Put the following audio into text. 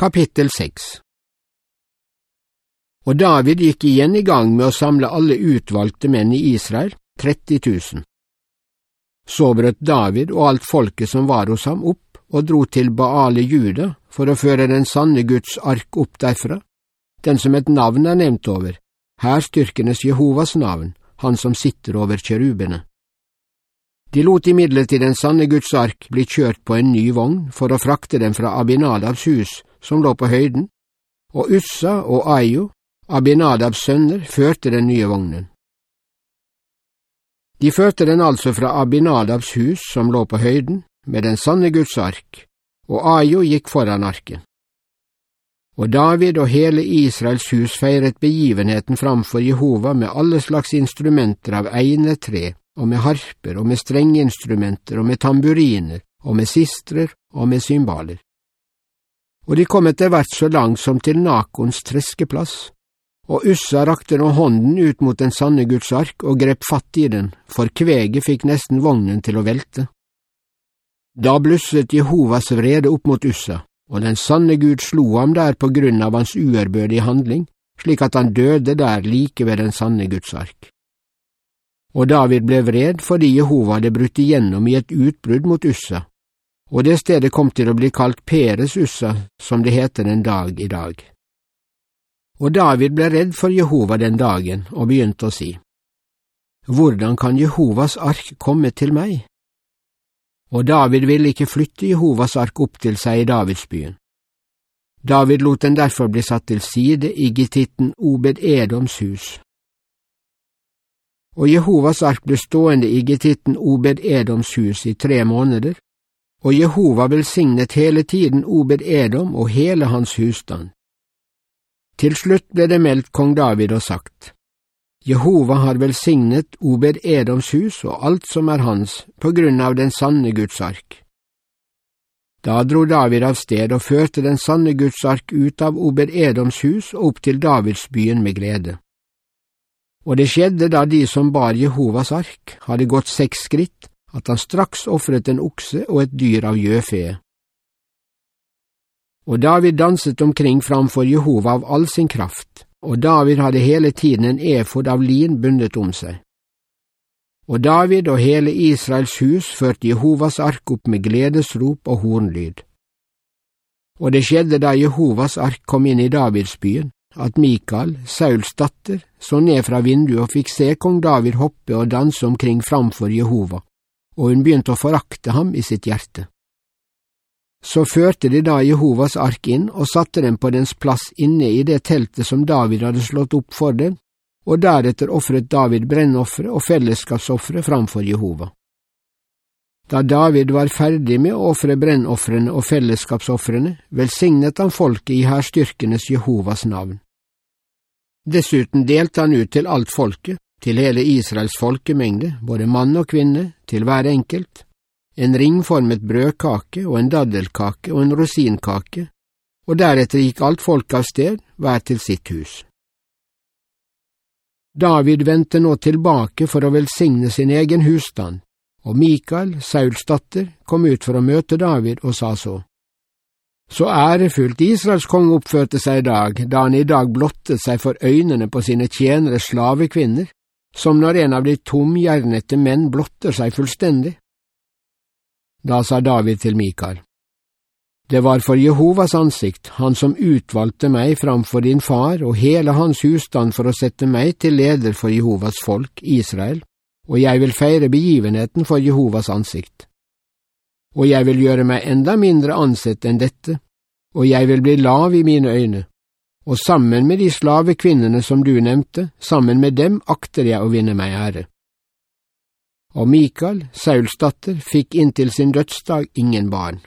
Kapittel 6 Og David gikk igjen i gang med å samle alle utvalgte menn i Israel, 30 000. Så brøt David og alt folket som var hos ham, opp og dro til Baale Juda for å føre den sanne Guds ark opp derfra, den som et navn er nevnt over, hærstyrkenes Jehovas navn, han som sitter over kjerubene. De lot imidlertid den sanne Guds ark bli kjørt på en ny vogn for å frakte den fra Abinadabs hus som lå på høyden, og Ussa og Ayo, Abinadabs sønner, førte den nye vognen. De førte den altså fra Abinadabs hus som lå på høyden, med den sanne Guds ark, og Ayo gikk foran arken. Og David og hele Israels hus feiret begivenheten framfor Jehova med alle slags instrumenter av einetre, og med harper og med strengeinstrumenter og med tamburiner og med sistrer og med cymbaler og de kom etter hvert så langt som til Nakons treskeplass, og Ussa rakte nå hånden ut mot den sanne Guds ark og grep fatt i den, for kveget fikk nesten vognen til å velte. Da blusset Jehovas vrede opp mot Ussa, og den sanne Gud slo ham der på grunn av hans uærbødige handling, slik at han døde der like ved den sanne Guds ark. Og David ble vred fordi Jehova hadde brutt igjennom i et utbrudd mot Ussa, og det stedet kom til å bli kalt Peresussa, som det heter en dag i dag. Og David ble redd for Jehova den dagen og begynte å si, Hvordan kan Jehovas ark komme til meg? Og David ville ikke flytte Jehovas ark opp til seg i Davidsbyen. David lot den derfor bli satt til side i gittitten Obed Edoms hus. Og Jehovas ark ble stående i gittitten Obed Edoms hus i tre måneder, og Jehova velsignet hele tiden Obed Edom og hele hans husstand. Til slutt ble det meldt kong David og sagt, Jehova har velsignet Obed Edoms hus og alt som er hans, på grunn av den sanne Guds ark. Da dro David av sted og førte den sanne Guds ark ut av Obed Edoms hus og opp til Davidsbyen med glede. Og det skjedde da de som bar Jehovas ark, hadde gått seks skritt, at han straks ofret en okse og et dyr av gjøfe. Og David danset omkring framfor Jehova av all sin kraft, og David hadde hele tiden en efod av lin bundet om seg. Og David og hele Israels hus førte Jehovas ark opp med gledesrop og hornlyd. Og det skjedde da Jehovas ark kom inn i Davidsbyen, at Mikael, Sauls datter, så ned fra vinduet og fikk se kong David hoppe og danse omkring framfor Jehova og hun begynte å forakte ham i sitt hjerte. Så førte de da Jehovas ark inn og satte den på dens plass inne i det teltet som David hadde slått opp for den, og deretter ofret David brennofre og fellesskapsofre framfor Jehova. Da David var ferdig med å ofre brennofrene og fellesskapsofrene, velsignet han folket i hærstyrkenes Jehovas navn. Dessuten delte han ut til alt folket, til hele Israels folkemengde, både mann og kvinne, til hver enkelt, en ringformet brødkake og en daddelkake og en rosinkake, og deretter gikk alt folket av sted, hver til sitt hus. David vendte nå tilbake for å velsigne sin egen husstand, og Mikael, Sauls datter, kom ut for å møte David og sa så. Så ærefullt Israels konge oppførte seg i dag, da han i dag blottet seg for øynene på sine tjenere slavekvinner, som når en av de tomhjernete menn blotter seg fullstendig. Da sa David til Mikael, Det var for Jehovas ansikt, han som utvalgte meg framfor din far og hele hans husstand for å sette meg til leder for Jehovas folk, Israel, og jeg vil feire begivenheten for Jehovas ansikt. Og jeg vil gjøre meg enda mindre ansett enn dette, og jeg vil bli lav i mine øyne, og sammen med de slavekvinnene som du nevnte, sammen med dem akter jeg å vinne meg ære. Og Mikael, Sauls datter, fikk inntil sin dødsdag ingen barn.